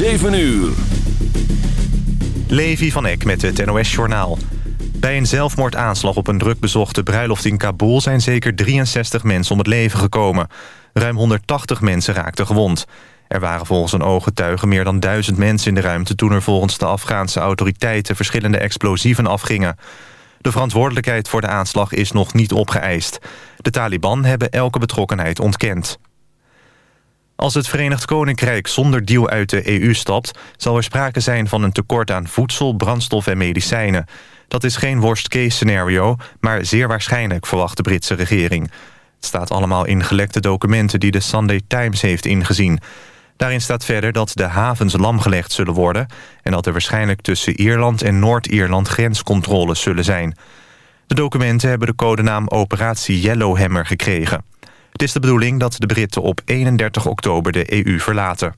7 uur. Levi van Eck met het NOS-journaal. Bij een zelfmoordaanslag op een drukbezochte bruiloft in Kabul... zijn zeker 63 mensen om het leven gekomen. Ruim 180 mensen raakten gewond. Er waren volgens een ooggetuige meer dan duizend mensen in de ruimte... toen er volgens de Afghaanse autoriteiten verschillende explosieven afgingen. De verantwoordelijkheid voor de aanslag is nog niet opgeëist. De Taliban hebben elke betrokkenheid ontkend. Als het Verenigd Koninkrijk zonder deal uit de EU stapt... zal er sprake zijn van een tekort aan voedsel, brandstof en medicijnen. Dat is geen worst-case scenario, maar zeer waarschijnlijk, verwacht de Britse regering. Het staat allemaal in gelekte documenten die de Sunday Times heeft ingezien. Daarin staat verder dat de havens lamgelegd zullen worden... en dat er waarschijnlijk tussen Ierland en Noord-Ierland grenscontroles zullen zijn. De documenten hebben de codenaam Operatie Yellowhammer gekregen. Het is de bedoeling dat de Britten op 31 oktober de EU verlaten.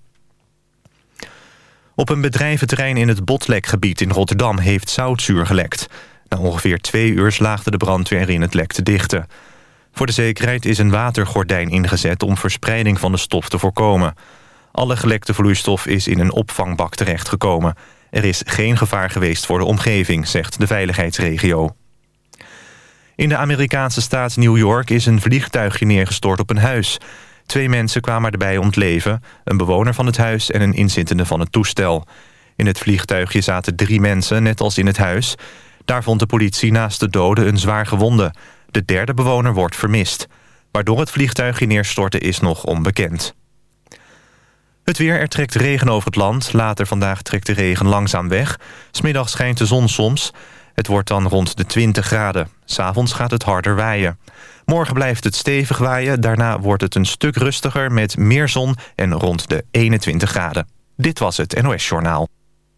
Op een bedrijventerrein in het Botlekgebied in Rotterdam heeft zoutzuur gelekt. Na ongeveer twee uur slaagde de brandweer erin het lek te dichten. Voor de zekerheid is een watergordijn ingezet om verspreiding van de stof te voorkomen. Alle gelekte vloeistof is in een opvangbak terechtgekomen. Er is geen gevaar geweest voor de omgeving, zegt de veiligheidsregio. In de Amerikaanse staat New York is een vliegtuigje neergestort op een huis. Twee mensen kwamen erbij om het leven. Een bewoner van het huis en een inzittende van het toestel. In het vliegtuigje zaten drie mensen, net als in het huis. Daar vond de politie naast de doden een zwaar gewonde. De derde bewoner wordt vermist. Waardoor het vliegtuigje neerstortte is nog onbekend. Het weer, er trekt regen over het land. Later vandaag trekt de regen langzaam weg. Smiddag schijnt de zon soms. Het wordt dan rond de 20 graden. S'avonds gaat het harder waaien. Morgen blijft het stevig waaien. Daarna wordt het een stuk rustiger met meer zon en rond de 21 graden. Dit was het NOS Journaal.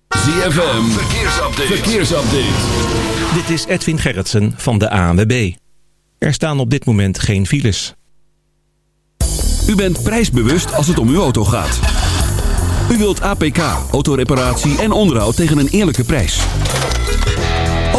ZFM, verkeersupdate. verkeersupdate. Dit is Edwin Gerritsen van de ANWB. Er staan op dit moment geen files. U bent prijsbewust als het om uw auto gaat. U wilt APK, autoreparatie en onderhoud tegen een eerlijke prijs.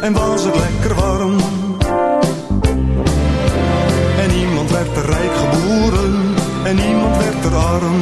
en was het lekker warm. En niemand werd er rijk geboren en niemand werd er arm.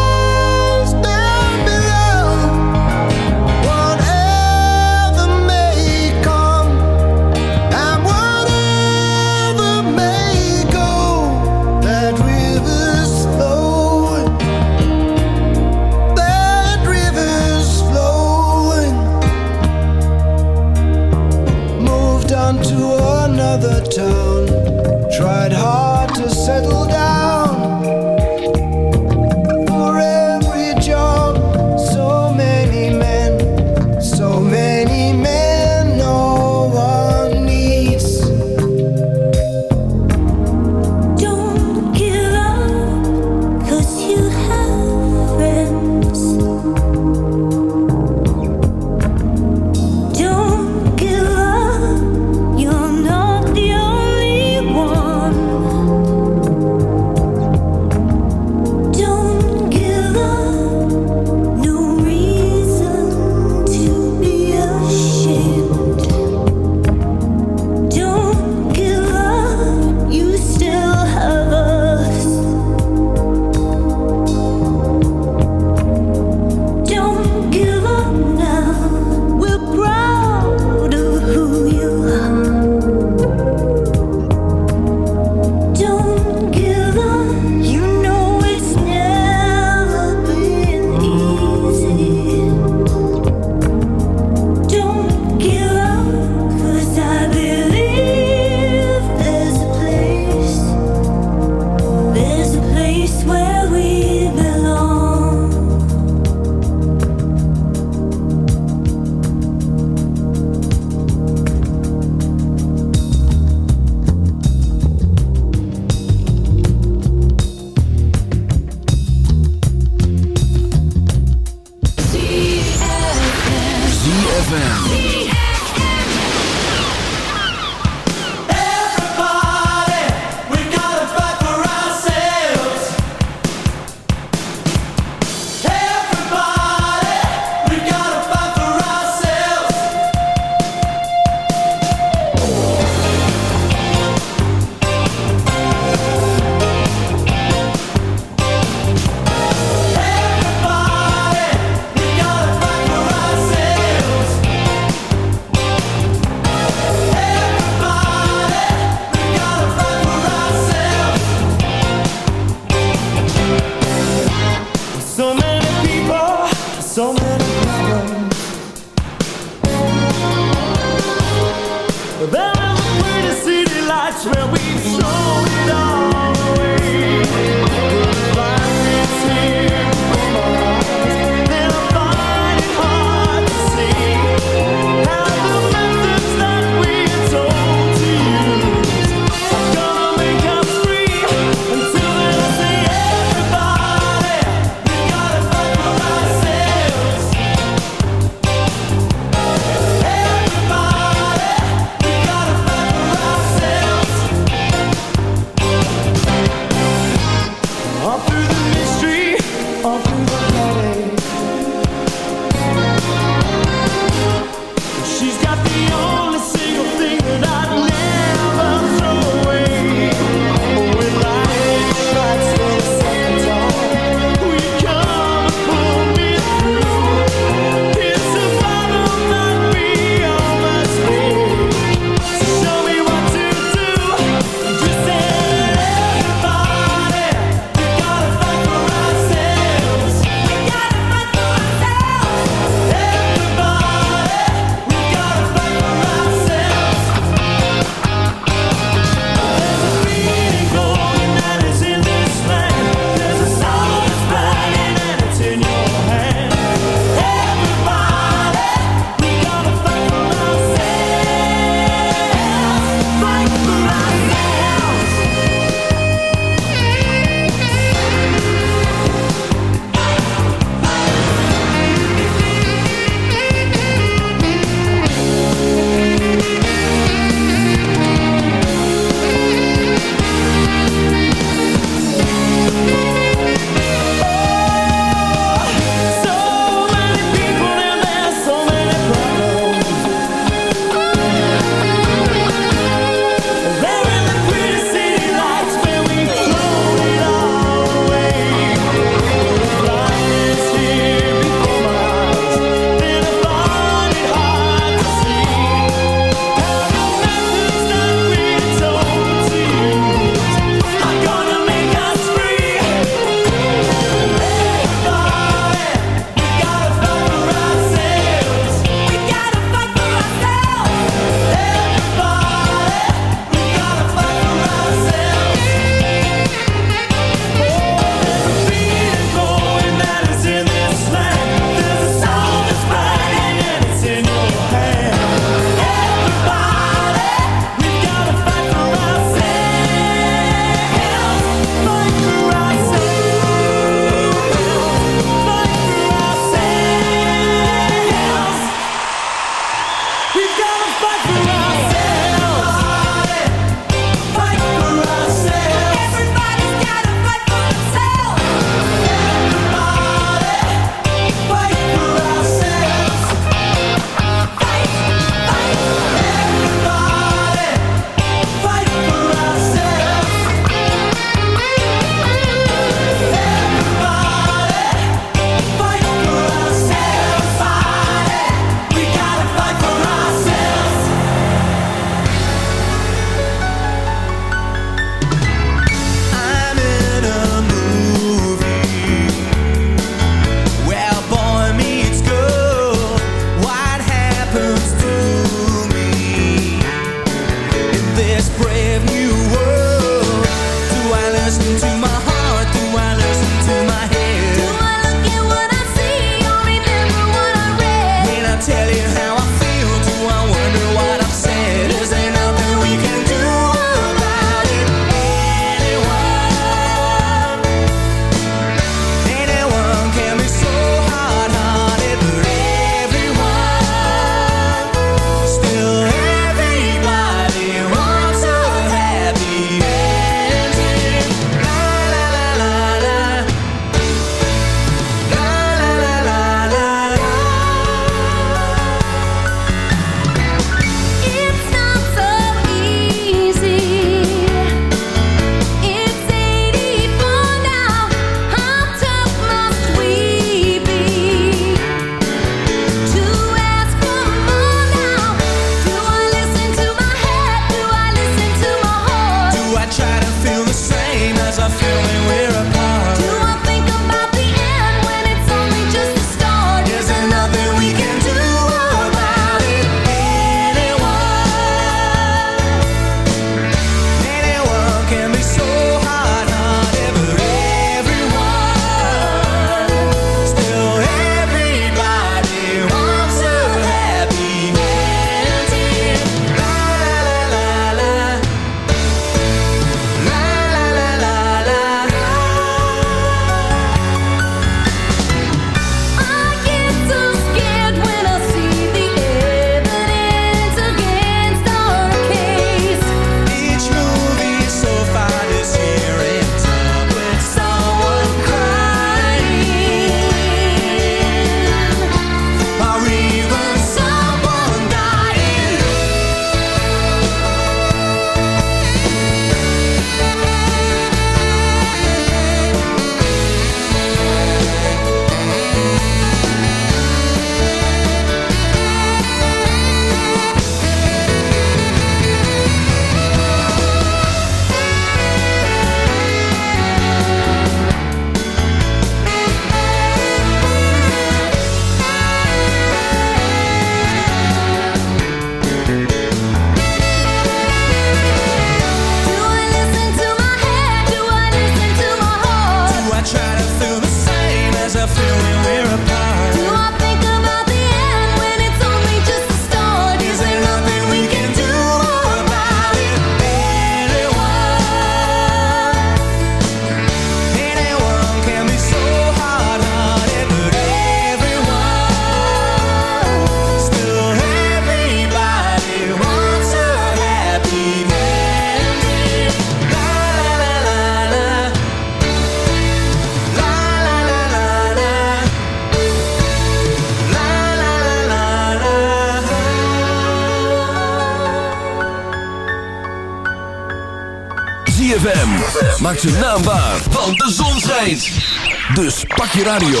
Dus pak je radio.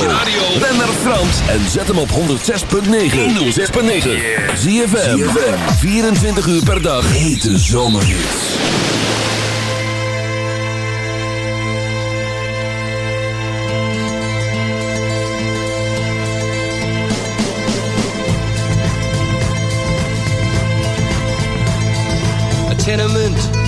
Ben naar Frans en zet hem op 106.9. 106.9. ZFM. 24 uur per dag. Hete zomerhits. Tenement,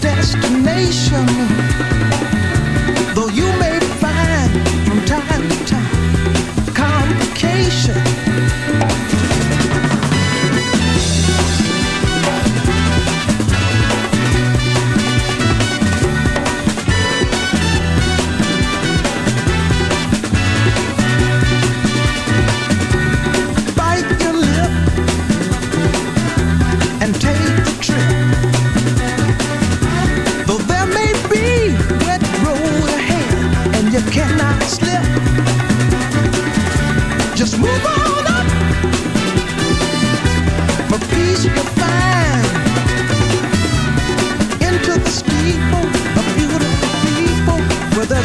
destination.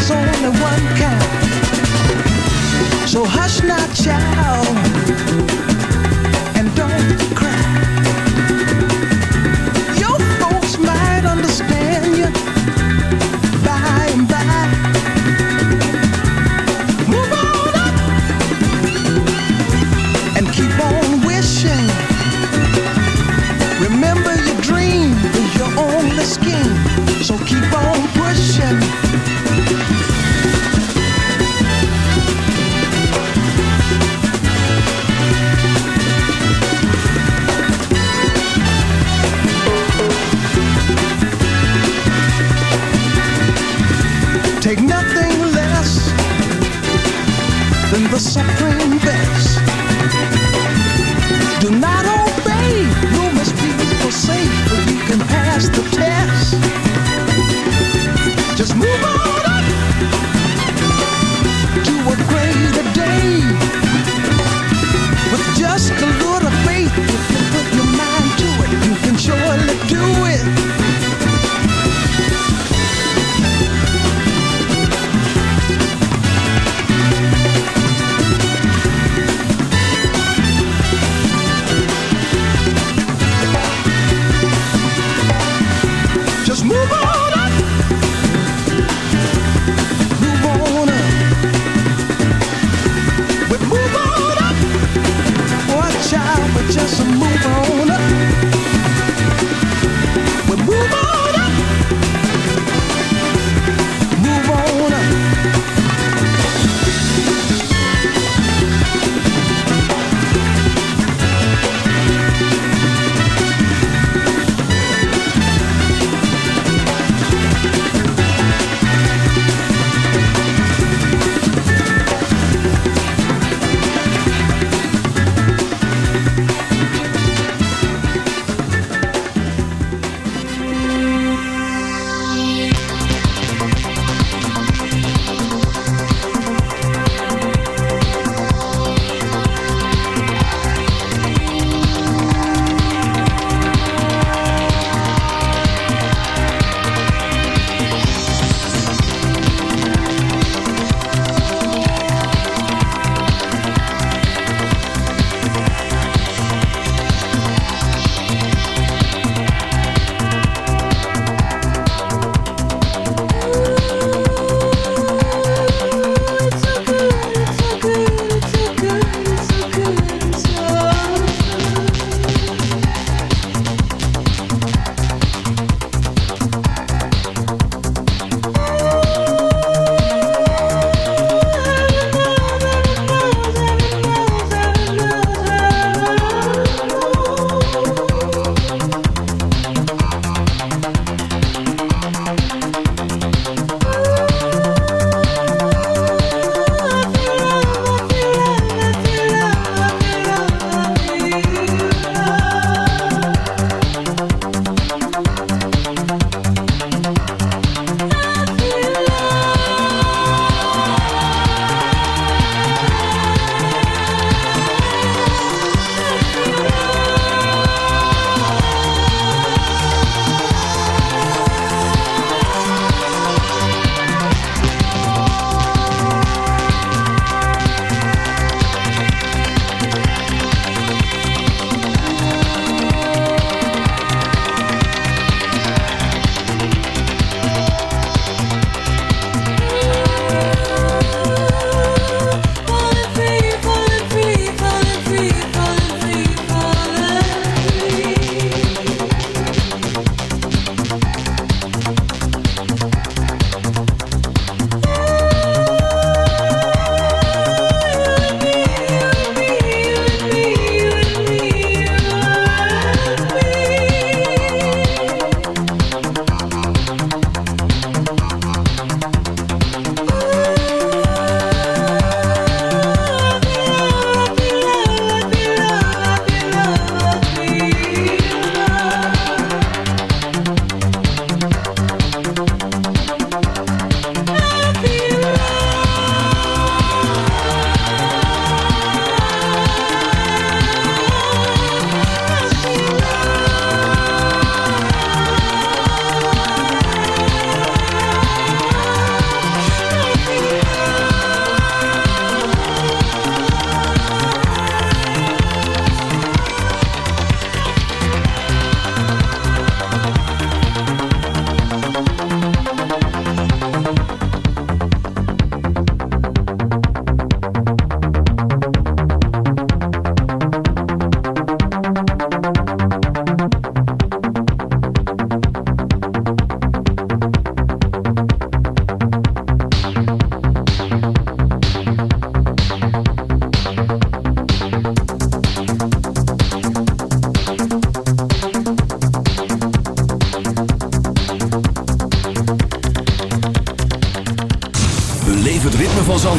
There's only one kind. So hush not, child,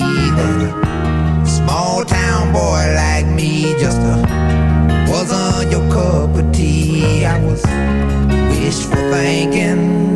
That a small town boy like me just uh, a, wasn't your cup of tea. I was wishful thinking.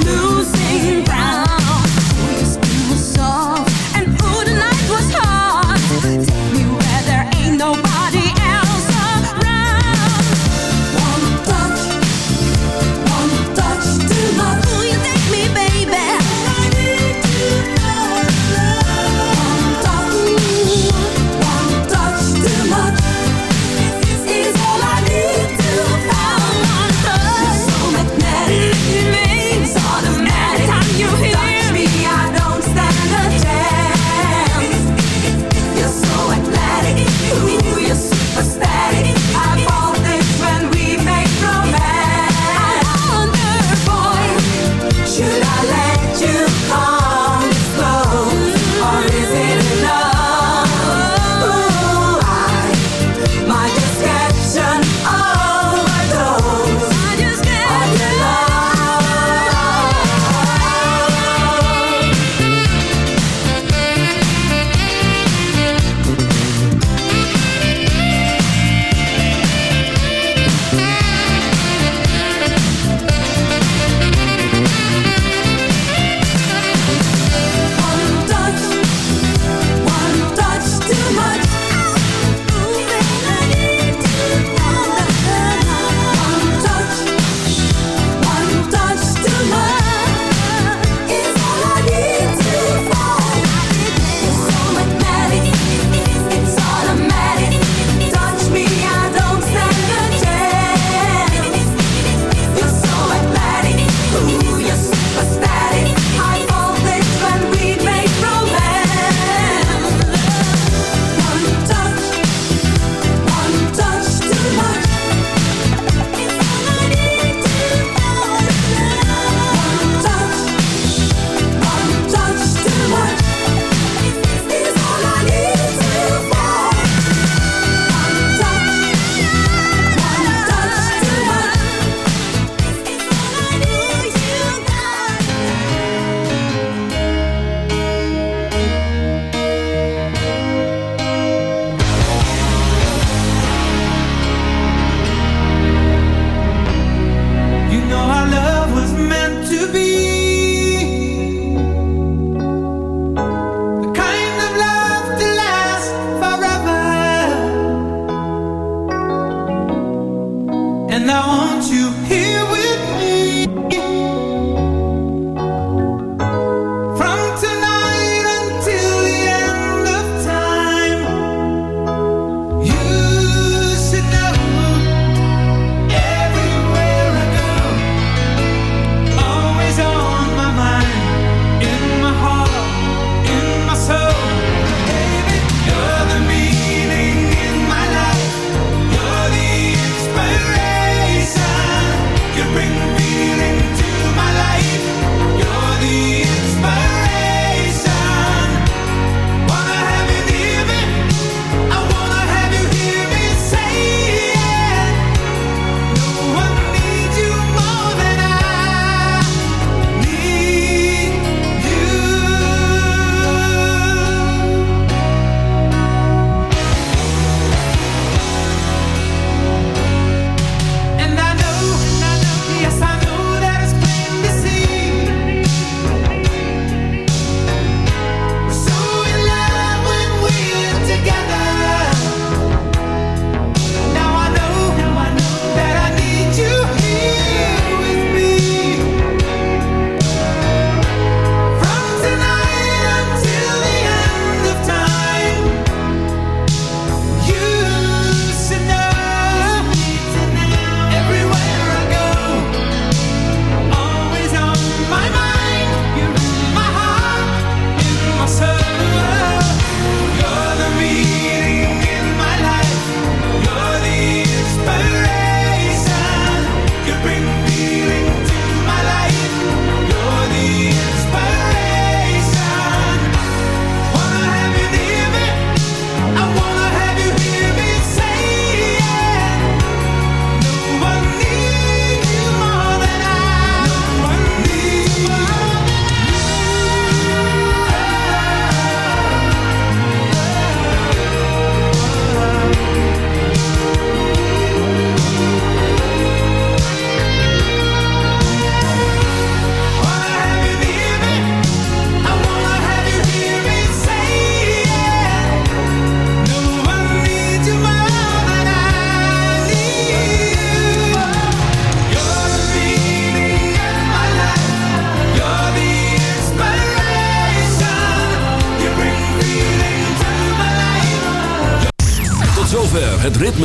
blue